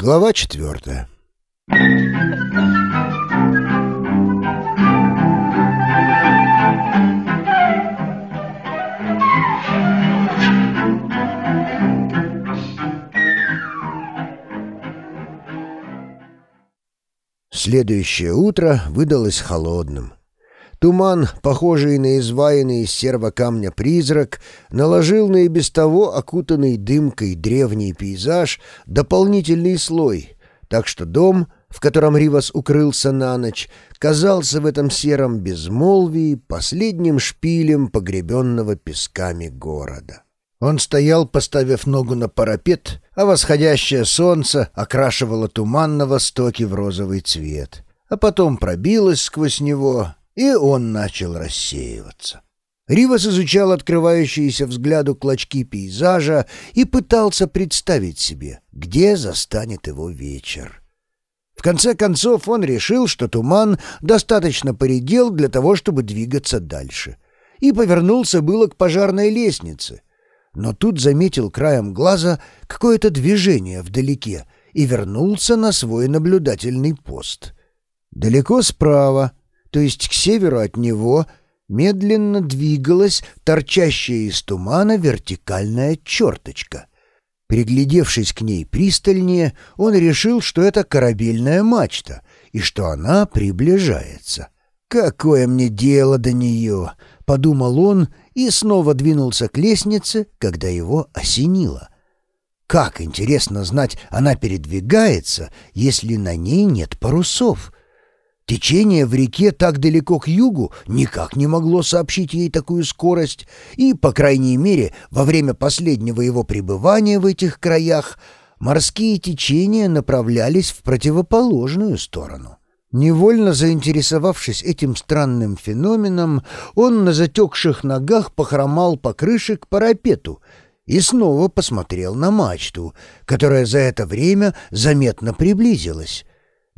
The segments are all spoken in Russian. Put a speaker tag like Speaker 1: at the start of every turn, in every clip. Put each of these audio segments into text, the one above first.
Speaker 1: Глава четвертая. Следующее утро выдалось холодным. Туман, похожий на изваянный из серого камня призрак, наложил на и без того окутанный дымкой древний пейзаж дополнительный слой, так что дом, в котором Ривас укрылся на ночь, казался в этом сером безмолвии последним шпилем погребенного песками города. Он стоял, поставив ногу на парапет, а восходящее солнце окрашивало туман на востоке в розовый цвет, а потом пробилось сквозь него и он начал рассеиваться. Ривас изучал открывающиеся взгляду клочки пейзажа и пытался представить себе, где застанет его вечер. В конце концов он решил, что туман достаточно поредел для того, чтобы двигаться дальше, и повернулся было к пожарной лестнице. Но тут заметил краем глаза какое-то движение вдалеке и вернулся на свой наблюдательный пост. Далеко справа, то есть к северу от него, медленно двигалась торчащая из тумана вертикальная черточка. Приглядевшись к ней пристальнее, он решил, что это корабельная мачта и что она приближается. «Какое мне дело до нее?» — подумал он и снова двинулся к лестнице, когда его осенило. «Как интересно знать, она передвигается, если на ней нет парусов?» Течение в реке так далеко к югу никак не могло сообщить ей такую скорость, и, по крайней мере, во время последнего его пребывания в этих краях морские течения направлялись в противоположную сторону. Невольно заинтересовавшись этим странным феноменом, он на затекших ногах похромал по крыше к парапету и снова посмотрел на мачту, которая за это время заметно приблизилась.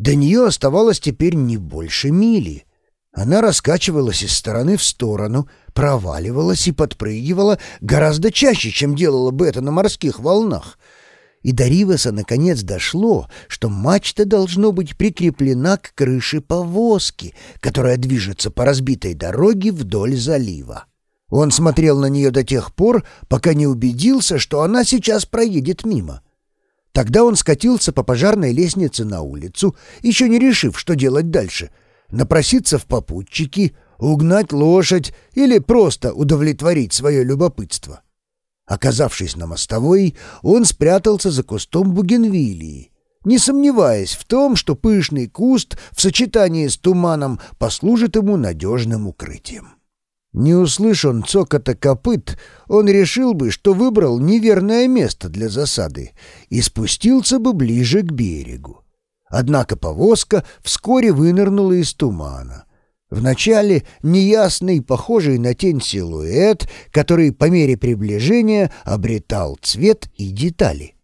Speaker 1: До нее оставалось теперь не больше мили. Она раскачивалась из стороны в сторону, проваливалась и подпрыгивала гораздо чаще, чем делала бы это на морских волнах. И до Риваса наконец дошло, что мачта должно быть прикреплена к крыше повозки, которая движется по разбитой дороге вдоль залива. Он смотрел на нее до тех пор, пока не убедился, что она сейчас проедет мимо. Тогда он скатился по пожарной лестнице на улицу, еще не решив, что делать дальше. Напроситься в попутчики, угнать лошадь или просто удовлетворить свое любопытство. Оказавшись на мостовой, он спрятался за кустом бугенвилии, не сомневаясь в том, что пышный куст в сочетании с туманом послужит ему надежным укрытием. Не услышь цокота копыт, он решил бы, что выбрал неверное место для засады и спустился бы ближе к берегу. Однако повозка вскоре вынырнула из тумана. Вначале неясный, похожий на тень силуэт, который по мере приближения обретал цвет и детали.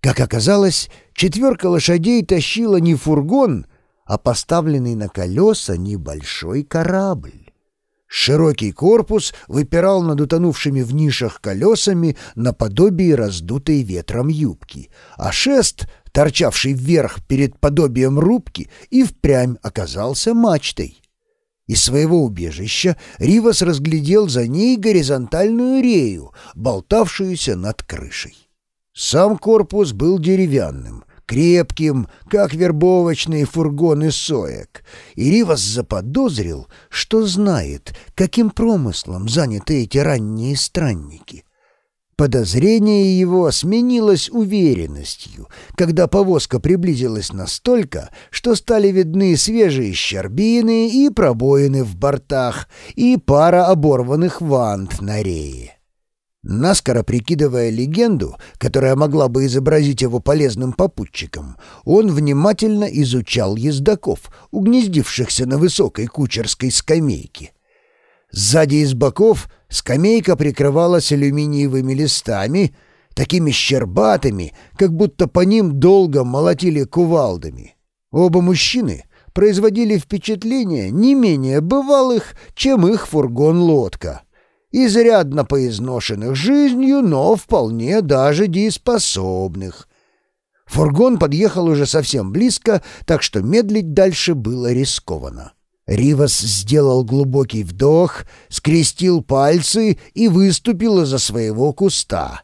Speaker 1: Как оказалось, четверка лошадей тащила не фургон, а поставленный на колеса небольшой корабль. Широкий корпус выпирал над утонувшими в нишах колесами наподобие раздутой ветром юбки, а шест, торчавший вверх перед подобием рубки, и впрямь оказался мачтой. Из своего убежища Ривас разглядел за ней горизонтальную рею, болтавшуюся над крышей. Сам корпус был деревянным, крепким, как вербовочные фургоны соек, и Ривас заподозрил, что знает, каким промыслом заняты эти ранние странники. Подозрение его сменилось уверенностью, когда повозка приблизилась настолько, что стали видны свежие щербины и пробоины в бортах и пара оборванных вант на рее. Наскоро прикидывая легенду, которая могла бы изобразить его полезным попутчиком, он внимательно изучал ездаков, угнездившихся на высокой кучерской скамейке. Сзади и боков скамейка прикрывалась алюминиевыми листами, такими щербатыми, как будто по ним долго молотили кувалдами. Оба мужчины производили впечатление не менее бывалых, чем их фургон-лодка — изрядно поизношенных жизнью, но вполне даже дееспособных. Фургон подъехал уже совсем близко, так что медлить дальше было рискованно. Ривас сделал глубокий вдох, скрестил пальцы и выступил из-за своего куста.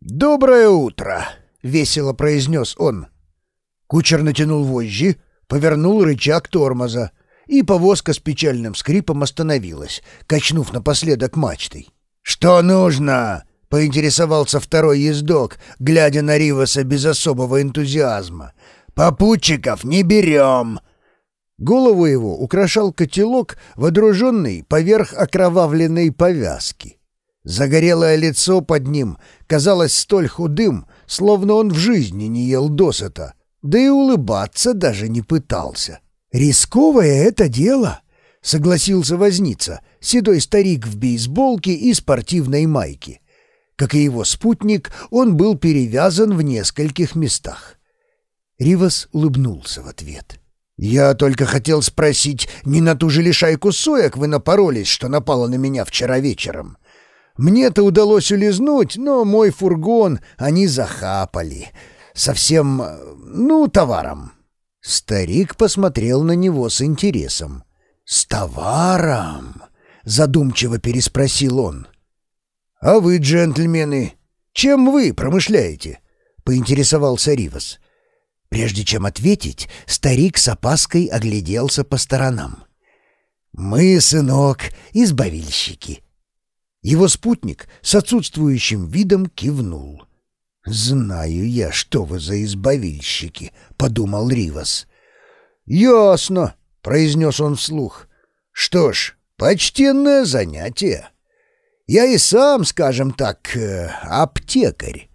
Speaker 1: «Доброе утро!» — весело произнес он. Кучер натянул вожжи, повернул рычаг тормоза, и повозка с печальным скрипом остановилась, качнув напоследок мачтой. «Что нужно?» — поинтересовался второй ездок, глядя на Риваса без особого энтузиазма. «Попутчиков не берем!» Голову его украшал котелок, водруженный поверх окровавленной повязки. Загорелое лицо под ним казалось столь худым, словно он в жизни не ел досыта, да и улыбаться даже не пытался. «Рисковое это дело!» — согласился возница, седой старик в бейсболке и спортивной майке. Как и его спутник, он был перевязан в нескольких местах. Ривас улыбнулся в ответ. «Я только хотел спросить, не на ту же лишайку соек вы напоролись, что напала на меня вчера вечером? Мне-то удалось улизнуть, но мой фургон они захапали. Совсем, ну, товаром». Старик посмотрел на него с интересом. «С товаром?» — задумчиво переспросил он. «А вы, джентльмены, чем вы промышляете?» — поинтересовался Ривас. Прежде чем ответить, старик с опаской огляделся по сторонам. «Мы, сынок, избавильщики». Его спутник с отсутствующим видом кивнул. «Знаю я, что вы за избавильщики», — подумал Ривас. «Ясно», — произнес он вслух. «Что ж, почтенное занятие. Я и сам, скажем так, э, аптекарь.